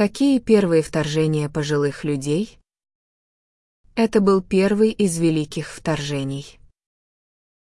Какие первые вторжения пожилых людей? Это был первый из великих вторжений.